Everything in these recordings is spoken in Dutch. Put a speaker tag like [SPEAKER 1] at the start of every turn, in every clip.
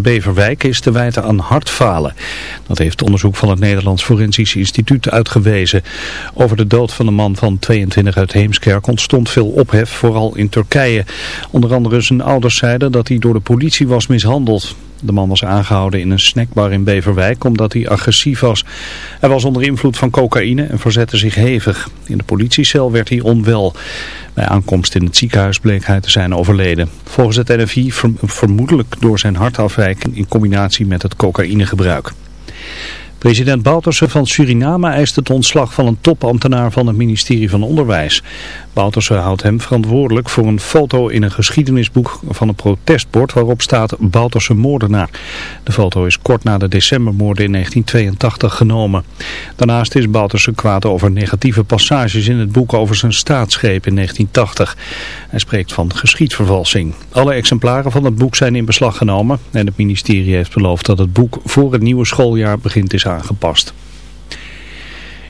[SPEAKER 1] Beverwijk is te wijten aan hartfalen. Dat heeft onderzoek van het Nederlands Forensisch Instituut uitgewezen. Over de dood van de man van 22 uit Heemskerk ontstond veel ophef, vooral in Turkije. Onder andere zijn ouders zeiden dat hij door de politie was mishandeld. De man was aangehouden in een snackbar in Beverwijk omdat hij agressief was. Hij was onder invloed van cocaïne en verzette zich hevig. In de politiecel werd hij onwel. Bij aankomst in het ziekenhuis bleek hij te zijn overleden. Volgens het NFI vermoedelijk door zijn in combinatie met het cocaïnegebruik. President Bouterse van Suriname eist het ontslag van een topambtenaar van het ministerie van Onderwijs. Bouterse houdt hem verantwoordelijk voor een foto in een geschiedenisboek van een protestbord waarop staat Bouterse moordenaar. De foto is kort na de decembermoorden in 1982 genomen. Daarnaast is Bouterse kwaad over negatieve passages in het boek over zijn staatsgreep in 1980. Hij spreekt van geschiedvervalsing. Alle exemplaren van het boek zijn in beslag genomen en het ministerie heeft beloofd dat het boek voor het nieuwe schooljaar begint is aangepast.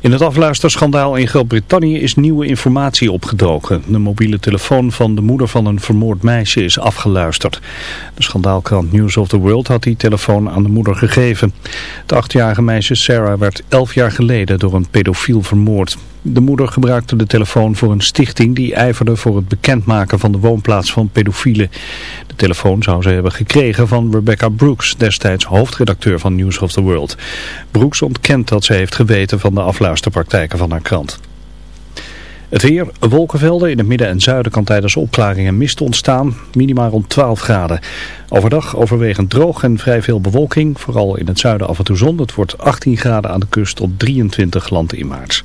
[SPEAKER 1] In het afluisterschandaal in Groot-Brittannië is nieuwe informatie opgedoken. De mobiele telefoon van de moeder van een vermoord meisje is afgeluisterd. De schandaalkrant News of the World had die telefoon aan de moeder gegeven. Het achtjarige meisje Sarah werd elf jaar geleden door een pedofiel vermoord. De moeder gebruikte de telefoon voor een stichting die ijverde voor het bekendmaken van de woonplaats van pedofielen. De telefoon zou ze hebben gekregen van Rebecca Brooks, destijds hoofdredacteur van News of the World. Brooks ontkent dat ze heeft geweten van de afluisterpraktijken van haar krant. Het weer, wolkenvelden in het midden en zuiden kan tijdens opklaringen mist ontstaan, minimaal rond 12 graden. Overdag overwegend droog en vrij veel bewolking, vooral in het zuiden af en toe zon. Het wordt 18 graden aan de kust tot 23 landen in maart.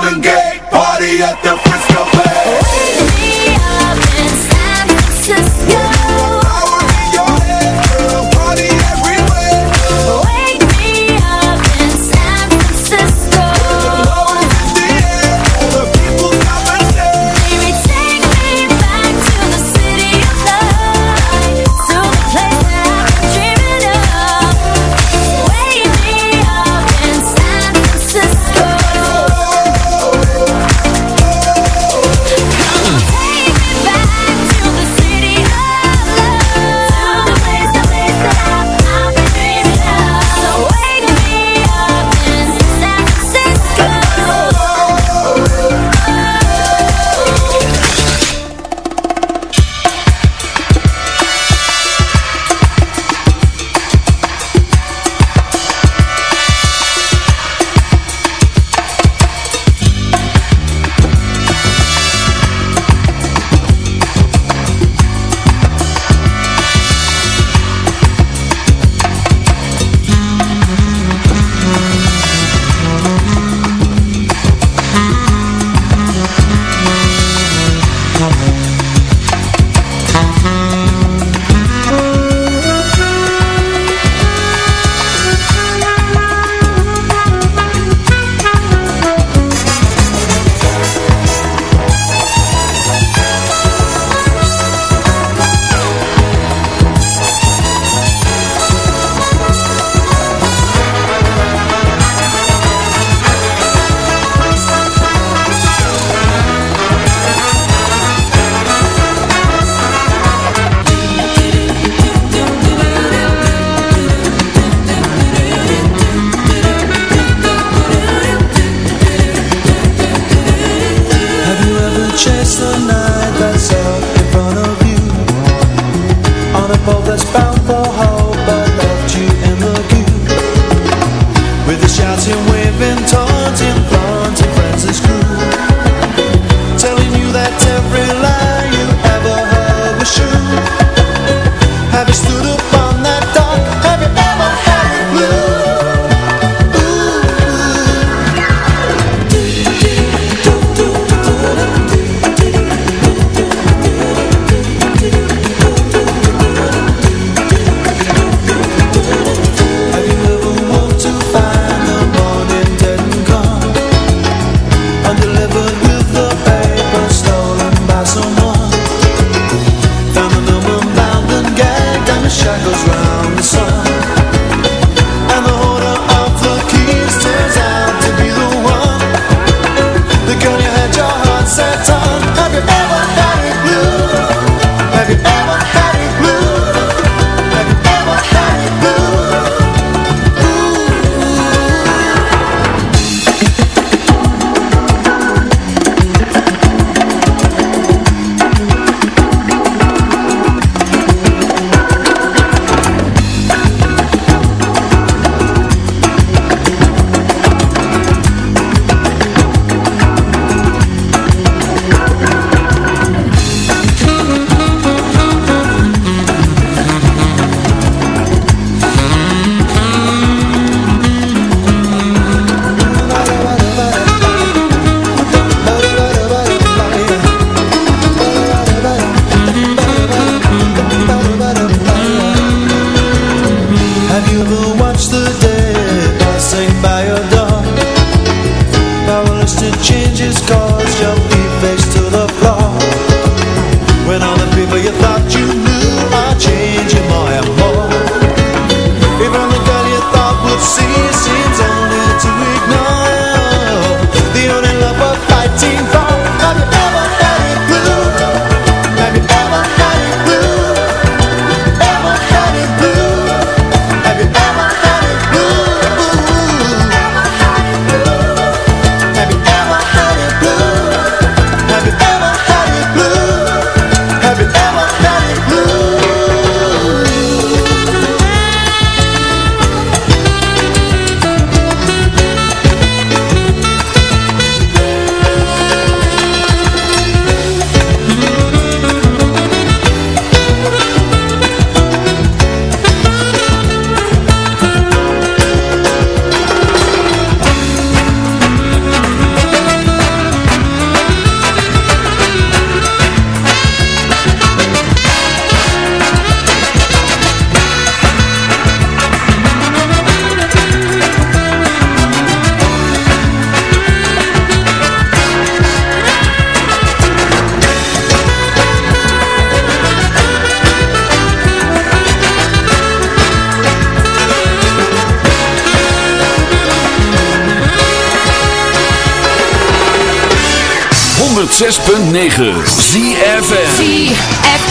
[SPEAKER 2] 106.9 ZFM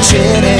[SPEAKER 3] watching